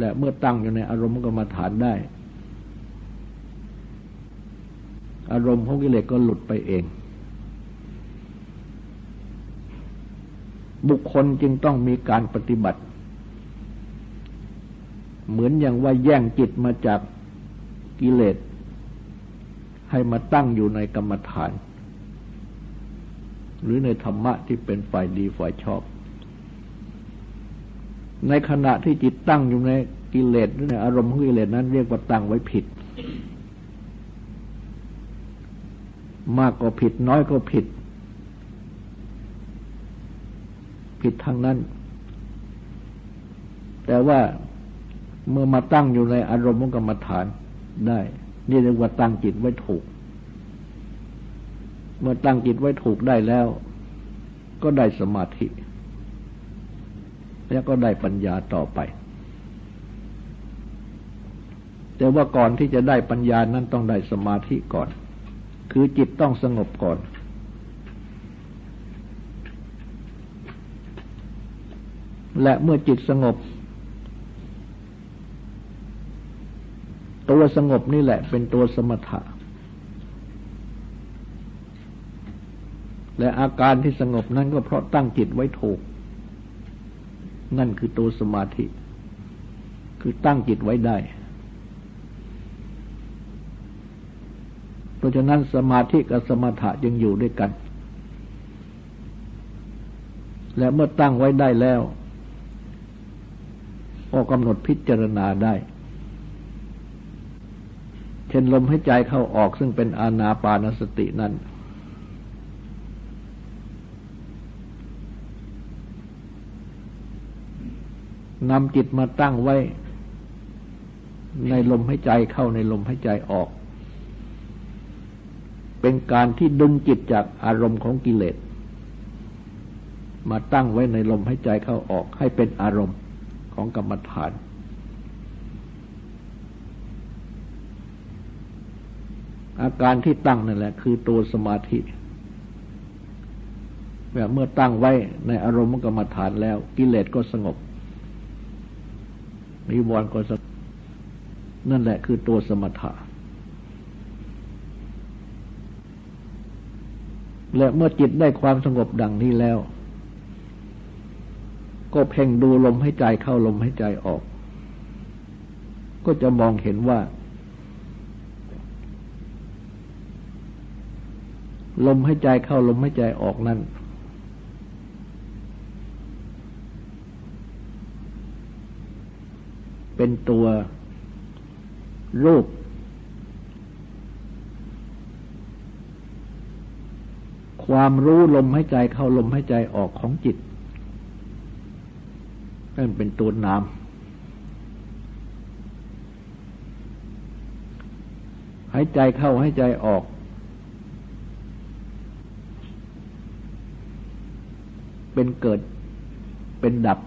และเมื่อตั้งอยู่ในอารมณ์กรรมฐานได้ อารมณ์ของกิเลสก็หลุดไปเอง บุคคลจึงต้องมีการปฏิบัติ เหมือนอย่างว่าแย่งจิตมาจากกิเลสให้มาตั้งอยู่ในกรรมฐาน หรือในธรรมะที่เป็นฝ่ายดีฝ่ายชอบ ในขณะที่จิตตั้งอยู่ในกิเลสหรือในอารมณ์ของกิเลสนั้น เรียกว่าตั้งไว้ผิด มากก็ผิด น้อยก็ผิด ผิดทั้งนั้น แต่ว่าเมื่อมาตั้งอยู่ในอารมณ์ของกรรมฐานได้ นี่เรียกว่าตั้งจิตไว้ถูก เมื่อตั้งจิตไว้ถูกได้แล้ว ก็ได้สมาธิ แล้วก็ได้ปัญญาต่อไป แต่ว่าก่อนที่จะได้ปัญญานั้นต้องได้สมาธิก่อน คือจิตต้องสงบก่อน และเมื่อจิตสงบ ตัวสงบนี่แหละเป็นตัวสมถะและอาการที่สงบนั้นก็เพราะตั้งจิตไว้ถูก นั่นคือตัวสมาธิ คือตั้งจิตไว้ได้ เพราะฉะนั้นสมาธิกับสมถะยังอยู่ด้วยกัน และเมื่อตั้งไว้ได้แล้วก็กำหนดพิจารณาได้ เช่นลมให้ใจเข้าออกซึ่งเป็นอาณาปานสตินั้น นำจิตมาตั้งไว้ ในลมให้ใจเข้าในลมให้ใจออก เป็นการที่ดึงจิตจากอารมณ์ของกิเลส มาตั้งไว้ในลมให้ใจเข้าออก ให้เป็นอารมณ์ของกรรมฐานอาการที่ตั้งนั่นแหละ คือตัวสมาธิแบบเมื่อตั้งไว้ในอารมณ์กรรมฐานแล้ว กิเลสก็สงบ นิวรณ์ก็สนั่นแหละคือตัวสมถะ และเมื่อจิตได้ความสงบดังนี้แล้ว ก็เพ่งดูลมให้ใจเข้าลมให้ใจออก ก็จะมองเห็นว่า ลมให้ใจเข้าลมให้ใจออกนั้น เป็นตัวรูป ความรู้ลมให้ใจเข้าลมให้ใจออกของจิตนั่นเป็นตัวนาม หายใจเข้าให้ใจออก เป็นเกิดเป็นดับ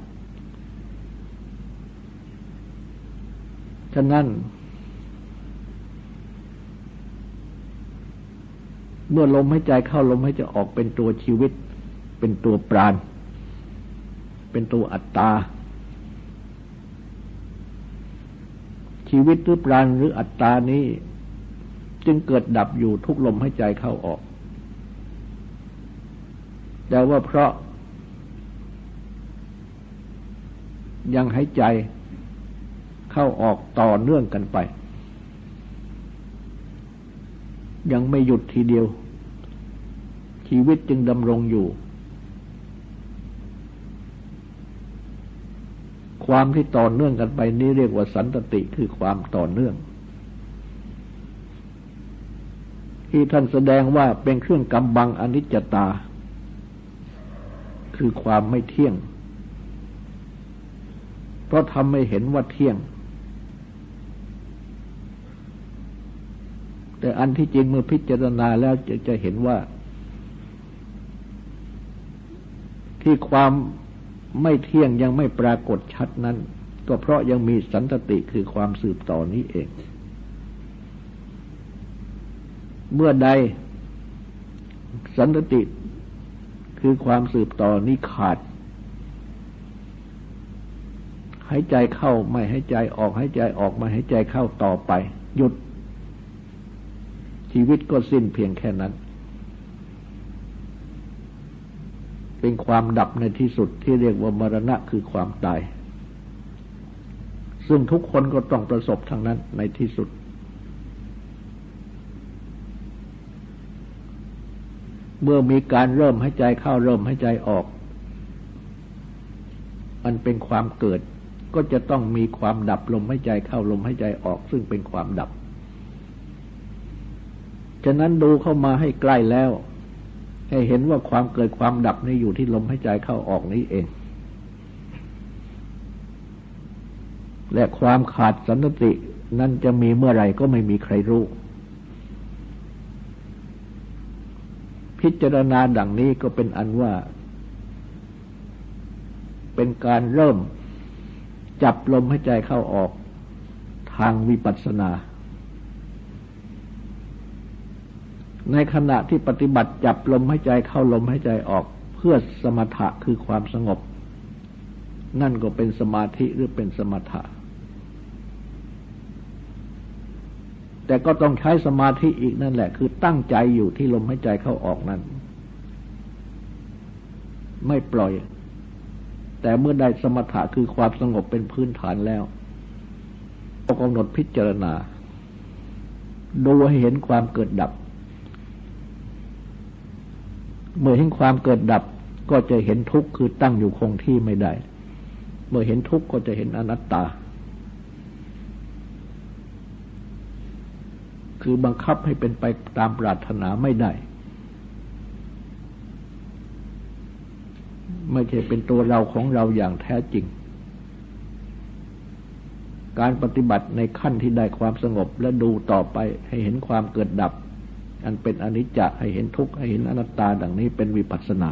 ฉะนั้น เมื่อลมหายใจเข้าลมหายใจออกเป็นตัวชีวิต เป็นตัวปราณ เป็นตัวอัตตา ชีวิตหรือปราณหรืออัตตานี้ จึงเกิดดับอยู่ทุกลมหายใจเข้าออก แต่ว่าเพราะยังหายใจ เข้าออกต่อเนื่องกันไป ยังไม่หยุดทีเดียว ชีวิตจึงดำรงอยู่ ความที่ต่อเนื่องกันไปนี้เรียกว่าสันตติคือความต่อเนื่อง ที่ท่านแสดงว่าเป็นเครื่องกำบังอนิจจตา คือความไม่เที่ยงพราะทำให้เห็นว่าเที่ยง แต่อันที่จริงเมื่อพิจารณาแล้วจะจะเห็นว่า ที่ความไม่เที่ยงยังไม่ปรากฏชัดนั้น ก็เพราะยังมีสันตติคือความสืบต่อนี้เอง เมื่อใดสันตติคือความสืบต่อนี้ขาดใายใจเข้าไม่หายใจออกหายใจออกไม่หายใจเข้าต่อไป หยุด ชีวิตก็สิ้นเพียงแค่นั้น เป็นความดับในที่สุดที่เรียกว่ามรณะคือความตาย ซึ่งทุกคนก็ต้องประสบทั้งนั้นในที่สุด เมื่อมีการเริ่มใหายใจเข้าเริ่มใหายใจออก มันเป็นความเกิดก็จะต้องมีความดับลมใหายใจเข้าลมใหายใจออก ซึ่งเป็นความดับ ฉะนั้นดูเข้ามาให้ใกล้แล้ว ให้เห็นว่าความเกิดความดับนี้อยู่ที่ลมหายใจเข้าออกนี้เอง และความขาดสันตินั้นจะมีเมื่อไหร่ก็ไม่มีใครรู้ พิจารณาดังนี้ก็เป็นอันว่า เป็นการเริ่มจับลมหายใจเข้าออกทางวิปัสสนา ในขณะที่ปฏิบัติจับลมหายใจเข้าลมหายใจออกเพื่อสมถะคือความสงบ นั่นก็เป็นสมาธิหรือเป็นสมถะ แต่ก็ต้องใช้สมาธิอีกนั่นแหละ คือตั้งใจอยู่ที่ลมหายใจเข้าออกนั้น ไม่ปล่อย แต่เมื่อได้สมถะคือความสงบเป็นพื้นฐานแล้วก็กำหนดพิจารณา ดูให้เห็นความเกิดดับ เมื่อเห็นความเกิดดับก็จะเห็นทุกข์คือตั้งอยู่คงที่ไม่ได้ เมื่อเห็นทุกข์ก็จะเห็นอนัตตา คือบังคับให้เป็นไปตามปรารถนาไม่ได้ ไม่ใช่เป็นตัวเราของเราอย่างแท้จริง การปฏิบัติในขั้นที่ได้ความสงบและดูต่อไปให้เห็นความเกิดดับ อันเป็นอนิจจให้เห็นทุกข์ให้เห็นอนัตตาดังนี้เป็นวิปัสสนา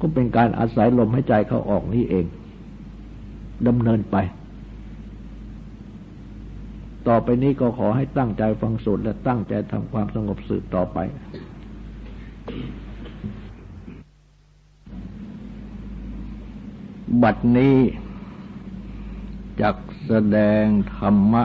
ก็เป็นการอาศัยลมหายใจเข้าออกนี้เองดำเนินไป ต่อไปนี้ก็ขอให้ตั้งใจฟังสูตรและตั้งใจทำความสงบสืบต่อไปบัดนี้จักแสดงธรรมะ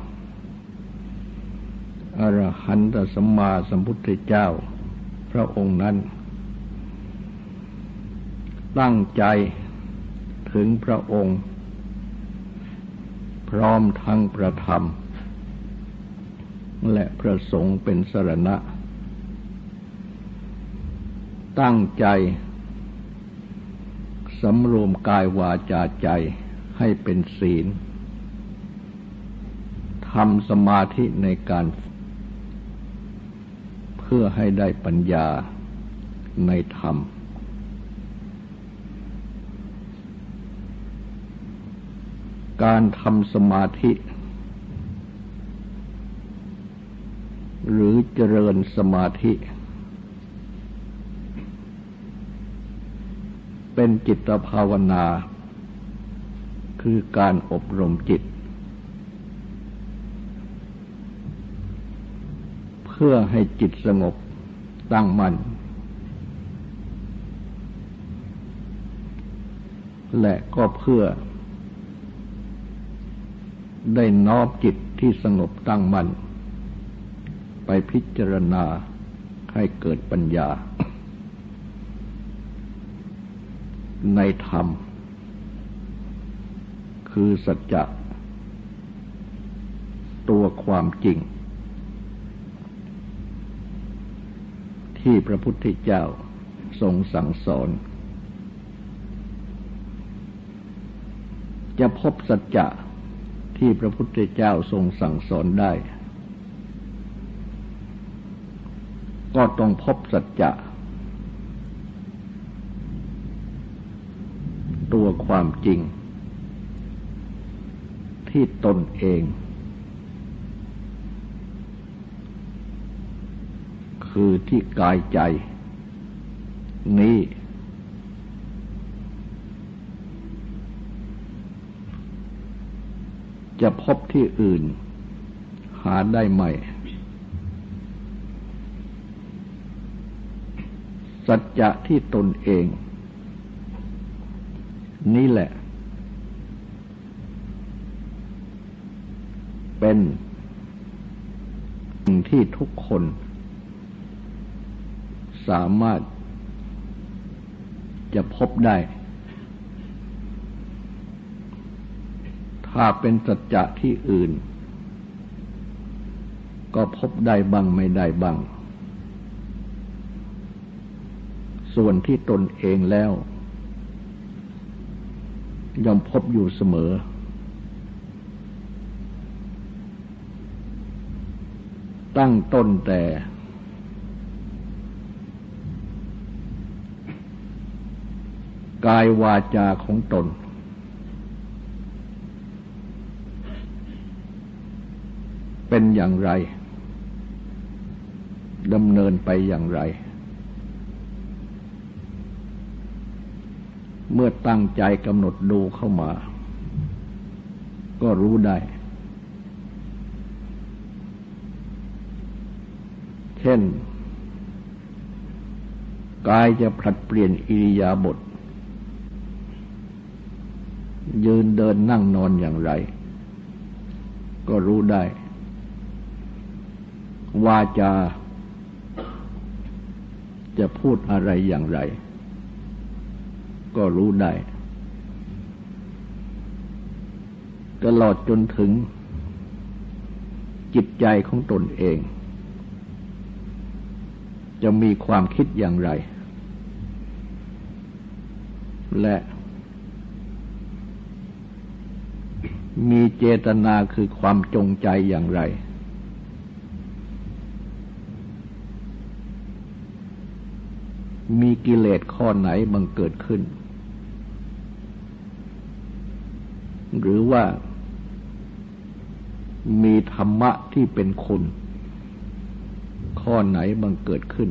อรหันตสัมมาสัมพุทธเจ้า พระองค์นั้น ตั้งใจถึงพระองค์ พร้อมทั้งประธรรม และพระสงฆ์เป็นสรณะ ตั้งใจสำรวมกายวาจาใจให้เป็นศีลทำสมาธิในการ พื่อให้ได้ปัญญาในธรรม การทำสมาธิ หรือเจริญสมาธิ เป็นจิตภาวนา คือการอบรมจิต พื่อให้จิตสงบตั้งมัน่นและก็เพื่อ ได้น้อมจิตที่สงบตั้งมัน่นไปพิจารณาให้เกิดปัญญา ในธรรม คือสัจจะตัวความจริง ที่พระพุทธเจ้าทรงสั่งสอน จะพบสัจจะที่พระพุทธเจ้าทรงสั่งสอนได้ ก็ต้องพบสัจจะตัวความจริง ที่ตนเอง คือที่กายใจ นี้ จะพบที่อื่น หาได้ไหม สัจจะที่ตนเอง นี่แหละ เป็นที่ทุกคน สามารถจะพบได้ ถ้าเป็นสัจจะที่อื่น ก็พบได้บ้างไม่ได้บ้าง ส่วนที่ตนเองแล้ว ย่อมพบอยู่เสมอ ตั้งต้นแต่ กายวาจาของตน เป็นอย่างไรดำเนินไปอย่างไร เมื่อตั้งใจกำหนดดูเข้ามา ก็รู้ได้ เช่น กายจะผลัดเปลี่ยนอิริยาบถ ยืนเดินนั่งนอนอย่างไร ก็รู้ได้ วาจา จะพูดอะไรอย่างไร ก็รู้ได้ ตลอดจนถึง จิตใจของตนเอง จะมีความคิดอย่างไร และ มีเจตนาคือความจงใจอย่างไร มีกิเลสข้อไหนบังเกิดขึ้น หรือว่ามีธรรมะที่เป็นคุณ ข้อไหนบังเกิดขึ้น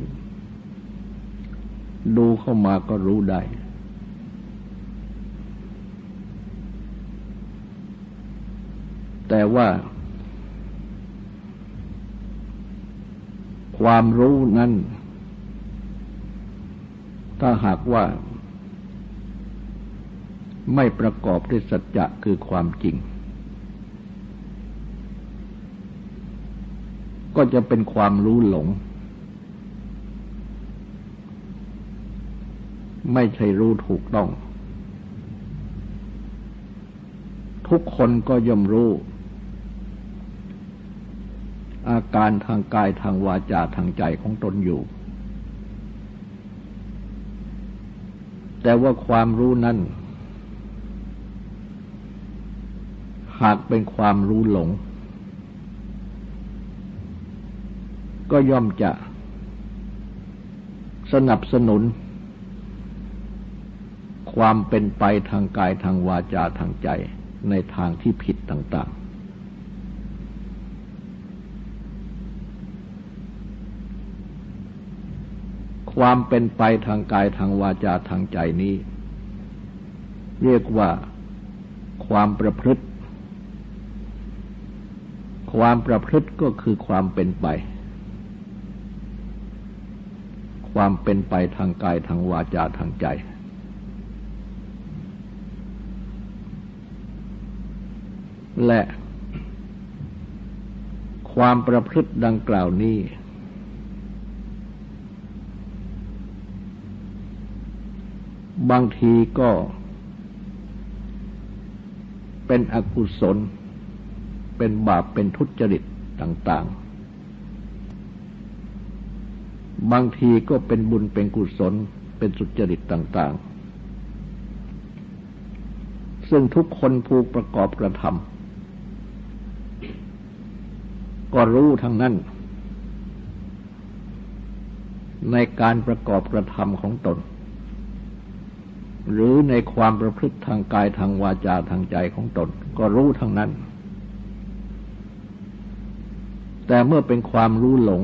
ดูเข้ามาก็รู้ได้ แต่ว่า ความรู้นั้น ถ้าหากว่า ไม่ประกอบด้วยสัจจะคือความจริง ก็จะเป็นความรู้หลง ไม่ใช่รู้ถูกต้องทุกคนก็ย่อมรู้ อาการทางกายทางวาจาทางใจของตนอยู่ แต่ว่าความรู้นั้นหากเป็นความรู้หลง ก็ย่อมจะ สนับสนุน ความเป็นไปทางกายทางวาจาทางใจในทางที่ผิดต่าง ความเป็นไปทางกายทางวาจาทางใจนี้ เรียกว่าความประพฤติ ความประพฤติก็คือความเป็นไป ความเป็นไปทางกายทางวาจาทางใจ และความประพฤติดังกล่าวนี้ บางทีก็เป็นอกุศล เป็นบาปเป็นทุจริตต่าง ๆ บางทีก็เป็นบุญเป็นกุศล เป็นสุจริตต่าง ๆ ซึ่งทุกคนผู้ประกอบกระทำก็รู้ทั้งนั้น ในการประกอบกระทำของตน หรือในความประพฤติทางกายทางวาจาทางใจของตน ก็รู้ทั้งนั้น แต่เมื่อเป็นความรู้หลง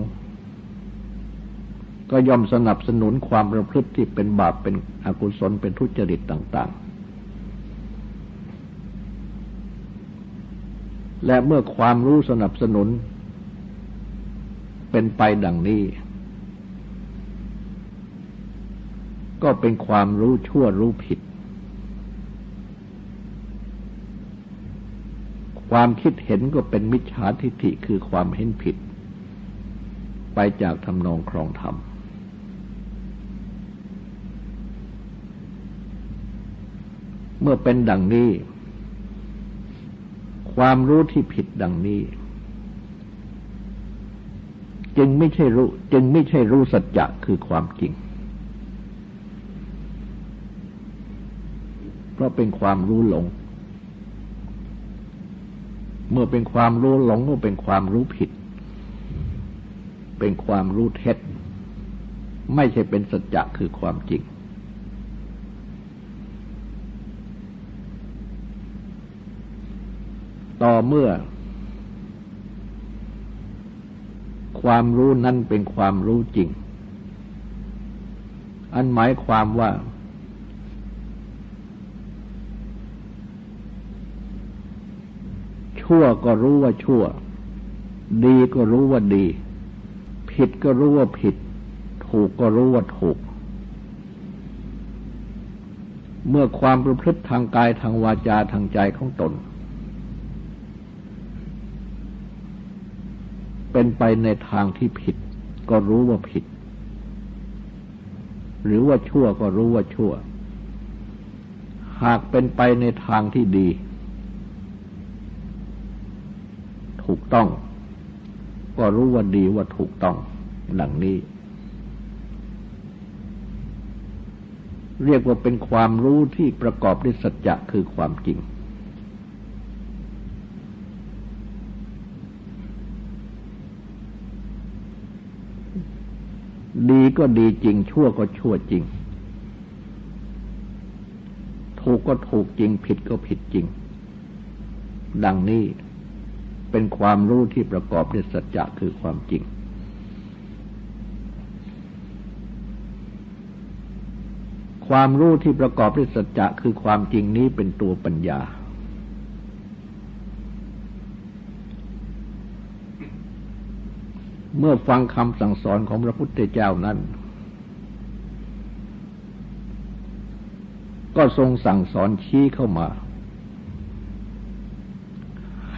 ก็ย่อมสนับสนุนความประพฤติที่เป็นบาปเป็นอกุศลเป็นทุจริตต่าง ๆ และเมื่อความรู้สนับสนุนเป็นไปดังนี้ ก็เป็นความรู้ชั่วรู้ผิด ความคิดเห็นก็เป็นมิจฉาทิฏฐิคือความเห็นผิด ไปจากทำนองครองธรรมเมื่อเป็นดังนี้ ความรู้ที่ผิดดังนี้ จึงไม่ใช่รู้ จึงไม่ใช่รู้สัจจะคือความจริง เพราะเป็นความรู้หลง เมื่อเป็นความรู้หลงก็เป็นความรู้ผิด เป็นความรู้เท็จ ไม่ใช่เป็นสัจจะคือความจริง ต่อเมื่อ ความรู้นั้นเป็นความรู้จริง อันหมายความว่า ชั่วก็รู้ว่าชั่ว ดีก็รู้ว่าดี ผิดก็รู้ว่าผิด ถูกก็รู้ว่าถูก เมื่อความประพฤติทางกายทางวาจาทางใจของตน เป็นไปในทางที่ผิด ก็รู้ว่าผิด หรือว่าชั่วก็รู้ว่าชั่ว หากเป็นไปในทางที่ดี ถูก ต้อง ก็รู้ว่าดีว่าถูกต้องดังนี้ เรียกว่าเป็นความรู้ที่ประกอบด้วยสัจจะคือความจริง ดีก็ดีจริง ชั่วก็ชั่วจริง ถูกก็ถูกจริง ผิดก็ผิดจริง ดังนี้ เป็นความรู้ที่ประกอบด้วยสัจจะคือความจริง ความรู้ที่ประกอบด้วยสัจจะคือความจริงนี้เป็นตัวปัญญา เมื่อฟังคำสั่งสอนของพระพุทธเจ้านั้น ก็ทรงสั่งสอนชี้เข้ามา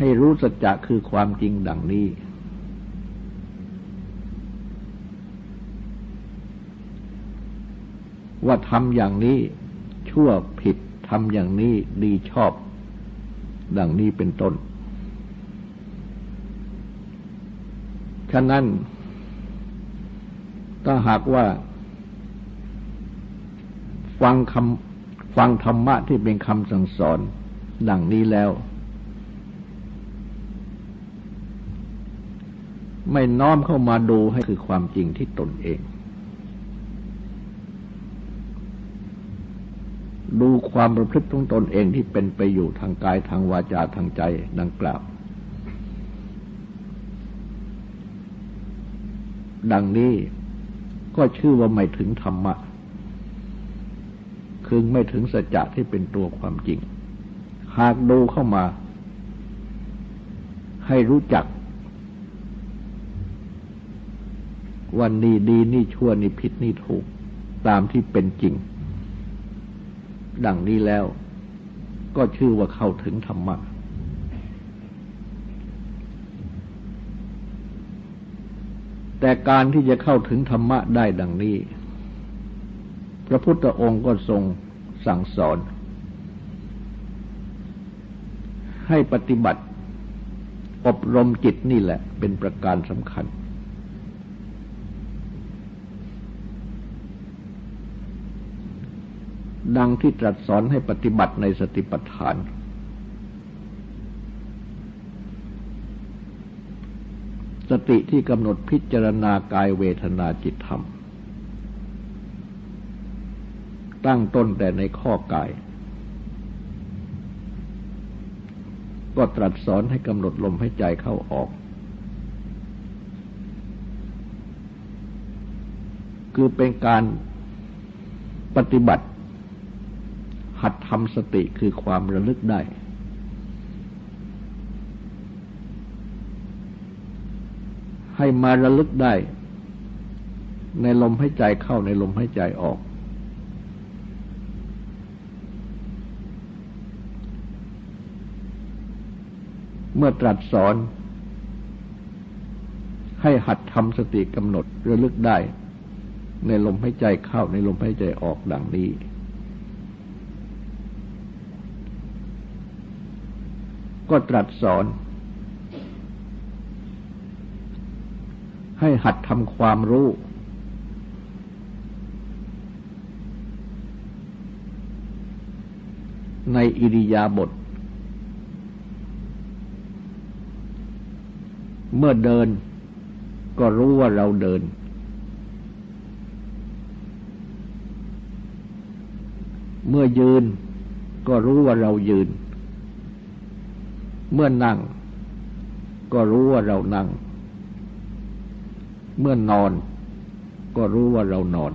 ให้รู้สัจจะคือความจริงดังนี้ ว่าทำอย่างนี้ชั่วผิดทำอย่างนี้ดีชอบ ดังนี้เป็นต้น ฉะนั้น ถ้าหากว่า ฟังคำฟังธรรมะที่เป็นคำสั่งสอน ดังนี้แล้ว ไม่น้อมเข้ามาดูให้คือความจริงที่ตนเอง ดูความประพฤติของตนเองที่เป็นไปอยู่ทางกายทางวาจาทางใจดังกล่าว ดังนี้ก็ชื่อว่าไม่ถึงธรรมะ คือไม่ถึงสัจจะที่เป็นตัวความจริง หากดูเข้ามา ให้รู้จัก วันนี้ดีนี่ชั่วนี่ผิดนี่ถูก ตามที่เป็นจริง ดังนี้แล้ว ก็ชื่อว่าเข้าถึงธรรมะแต่การที่จะเข้าถึงธรรมะได้ดังนี้ พระพุทธองค์ก็ทรงสั่งสอน ให้ปฏิบัติ อบรมจิตนี่แหละ เป็นประการสำคัญ ดังที่ตรัสสอนให้ปฏิบัติในสติปัฏฐาน สติที่กำหนดพิจารณากายเวทนาจิตธรรม ตั้งต้นแต่ในข้อกาย ก็ตรัสสอนให้กำหนดลมให้ใจเข้าออก คือเป็นการปฏิบัติ หัดทำสติคือความระลึกได้ ให้มาระลึกได้ ในลมหายใจเข้าในลมหายใจออก เมื่อตรัสสอน ให้หัดทำสติกำหนดระลึกได้ ในลมหายใจเข้าในลมหายใจออกดังนี้ ก็ตรัสสอน ให้หัดทำความรู้ ในอิริยาบถเมื่อเดินก็รู้ว่าเราเดิน เมื่อยืนก็รู้ว่าเรายืน เมื่อนั่ง ก็รู้ว่าเรานั่ง เมื่อนอน ก็รู้ว่าเรานอน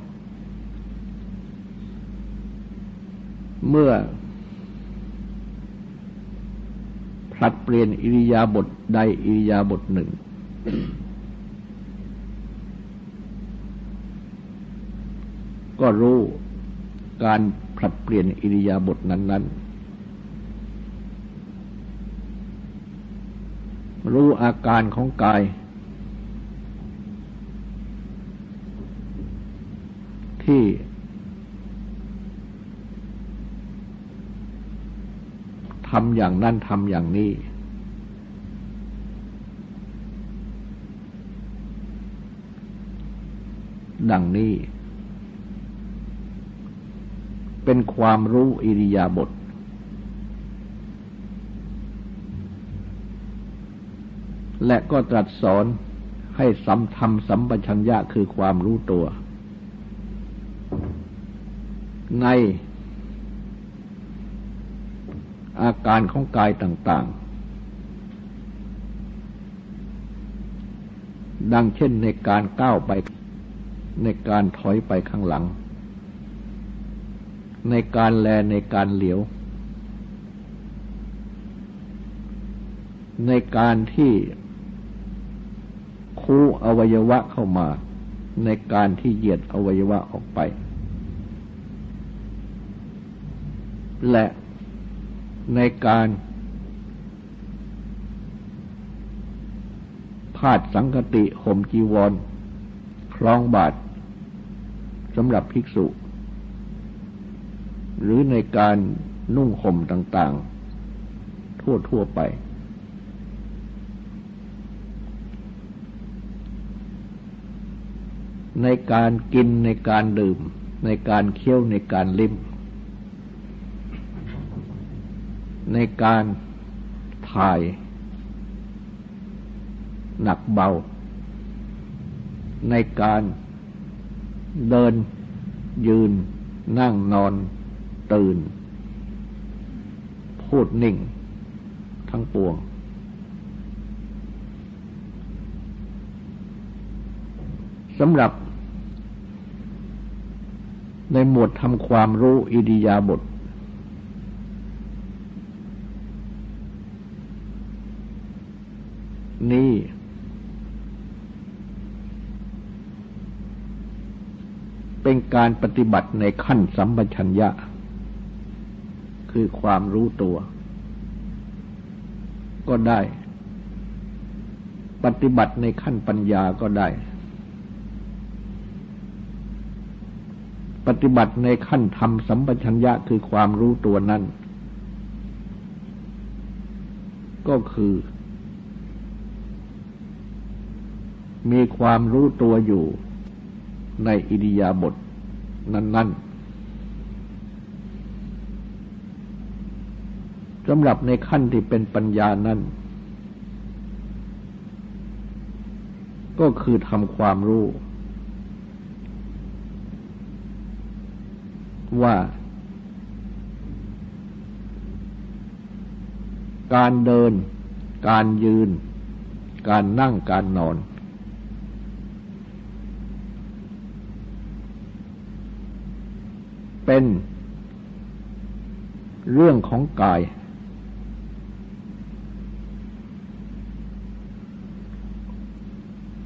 เมื่อผลัดเปลี่ยนอิริยาบถใดอิริยาบถหนึ่ง ก็รู้การผลัดเปลี่ยนอิริยาบถนั้น ๆ รู้อาการของกาย ที่ ทำอย่างนั้นทำอย่างนี้ ดังนี้ เป็นความรู้อิริยาบถ และก็ตรัสสอนให้สัมธรรมสัมปชัญญะคือความรู้ตัว ในอาการของกายต่างๆ ดังเช่นในการก้าวไป ในการถอยไปข้างหลัง ในการแลในการเหลียว ในการที่ คู่อวัยวะเข้ามาในการที่เหยียดอวัยวะออกไป และในการพาดสังคติห่มจีวร คล้องบาทสำหรับภิกษุ หรือในการนุ่งห่มต่าง ๆ ทั่ว ๆ ไป ในการกินในการดื่ม ในการเคี้ยวในการลิ้ม ในการถ่าย หนักเบา ในการเดินยืนนั่งนอน ตื่น พูดนิ่ง ทั้งปวง สำหรับ ในหมวดทำความรู้อิริยาบถนี้ เป็นการปฏิบัติในขั้นสัมปชัญญะ คือความรู้ตัว ก็ได้ ปฏิบัติในขั้นปัญญาก็ได้ ปฏิบัติในขั้นธรรมสัมปชัญญะคือความรู้ตัวนั้น ก็คือ มีความรู้ตัวอยู่ในอิริยาบถนั้น ๆสำหรับในขั้นที่เป็นปัญญานั้น ก็คือทำความรู้ ว่า การเดิน การยืน การนั่งการนอน เป็นเรื่องของกาย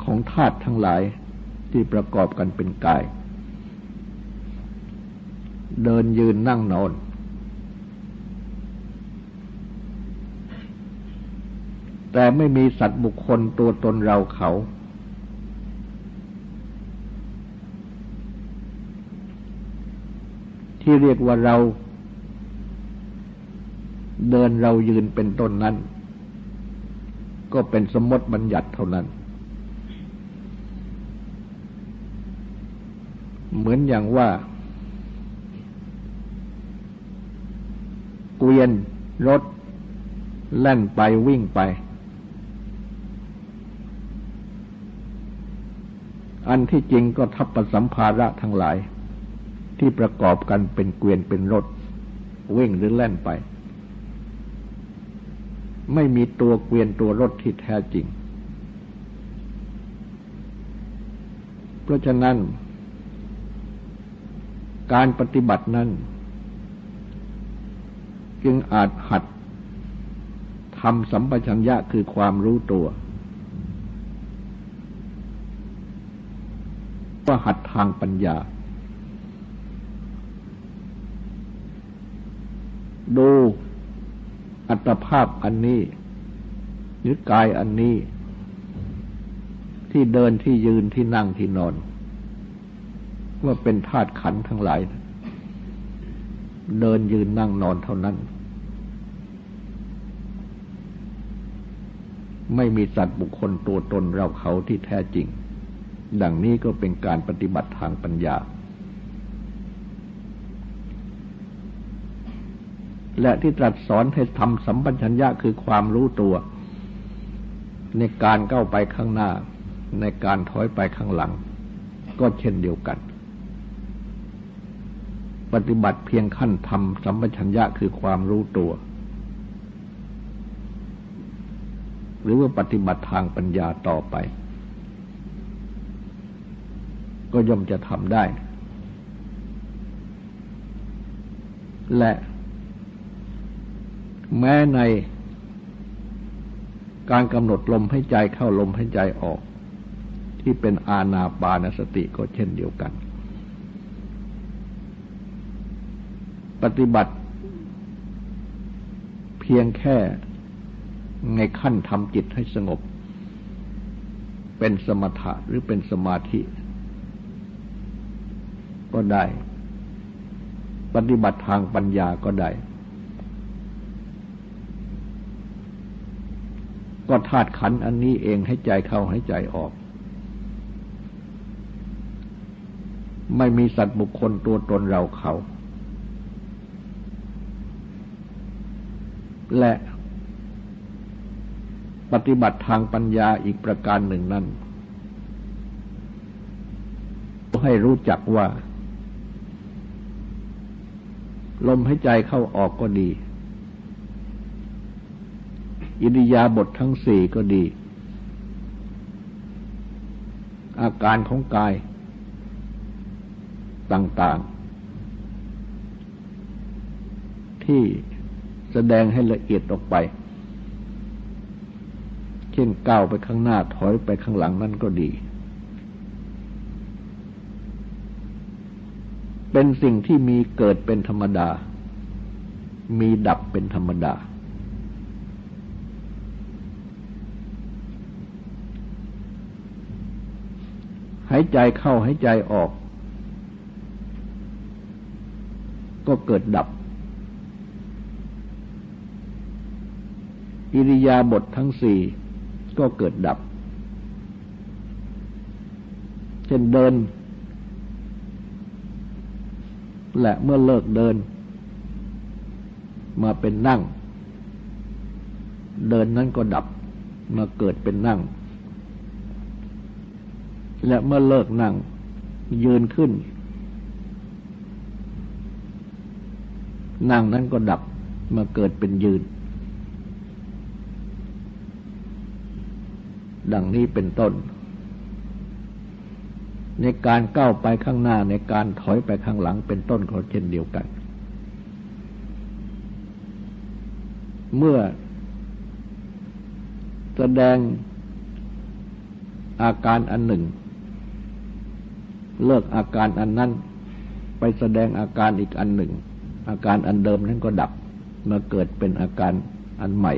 ของธาตุทั้งหลายที่ประกอบกันเป็นกาย เดินยืนนั่งนอน แต่ไม่มีสัตว์บุคคลตัวตนเราเขา ที่เรียกว่าเรา เดินเรายืนเป็นต้นนั้น ก็เป็นสมมติบัญญัติเท่านั้นเหมือนอย่างว่า เกวียนรถแล่นไปวิ่งไป อันที่จริงก็ทัพประสัมภาระทั้งหลาย ที่ประกอบกันเป็นเกวียนเป็นรถ วิ่งหรือแล่นไป ไม่มีตัวเกวียนตัวรถที่แท้จริง เพราะฉะนั้น การปฏิบัตินั้น จึงอาจหัดทำสัมปชัญญะคือความรู้ตัว ว่าหัดทางปัญญา ดูอัตภาพอันนี้ หรือกายอันนี้ ที่เดินที่ยืนที่นั่งที่นอน ว่าเป็นธาตุขันทั้งหลาย เดินยืนนั่งนอนเท่านั้น ไม่มีสัตว์บุคคลตัวตนเราเขาที่แท้จริง ดังนี้ก็เป็นการปฏิบัติทางปัญญา และที่ตรัสสอนให้ทำสัมปัญญะคือความรู้ตัว ในการก้าวไปข้างหน้า ในการถอยไปข้างหลัง ก็เช่นเดียวกัน ปฏิบัติเพียงขั้นทำสัมปชัญญะคือความรู้ตัว หรือว่าปฏิบัติทางปัญญาต่อไป ก็ย่อมจะทำได้ และ แม้ในการกำหนดลมให้ใจเข้าลมให้ใจออก ที่เป็นอาณาปานสติก็เช่นเดียวกัน ปฏิบัติ เพียงแค่ในขั้นทำจิตให้สงบ เป็นสมถะหรือเป็นสมาธิ ก็ได้ ปฏิบัติทางปัญญาก็ได้ ก็ธาตุขันอันนี้เองให้ใจเข้าให้ใจออก ไม่มีสัตว์บุคคลตัวตนเราเขา และปฏิบัติทางปัญญาอีกประการหนึ่งนั้นให้รู้จักว่า ลมหายใจเข้าออกก็ดี อิริยาบถททั้งสี่ก็ดี อาการของกายต่าง ๆ ที่ แสดงให้ละเอียดออกไป เช่นก้าวไปข้างหน้าถอยไปข้างหลังนั่นก็ดี เป็นสิ่งที่มีเกิดเป็นธรรมดา มีดับเป็นธรรมดา หายใจเข้าหายใจออก ก็เกิดดับ อิริยาบถททั้งสี่ก็เกิดดับ เช่นเดิน และเมื่อเลิกเดิน มาเป็นนั่ง เดินนั้นก็ดับมาเกิดเป็นนั่ง และเมื่อเลิกนั่ง ยืนขึ้น นั่งนั้นก็ดับมาเกิดเป็นยืน ดังนี้เป็นต้น ในการก้าวไปข้างหน้าในการถอยไปข้างหลังเป็นต้นก็เช่นเดียวกัน เมื่อแสดงอาการอันหนึ่ง เลิกอาการอันนั้น ไปแสดงอาการอีกอันหนึ่ง อาการอันเดิมนั้นก็ดับมาเกิดเป็นอาการอันใหม่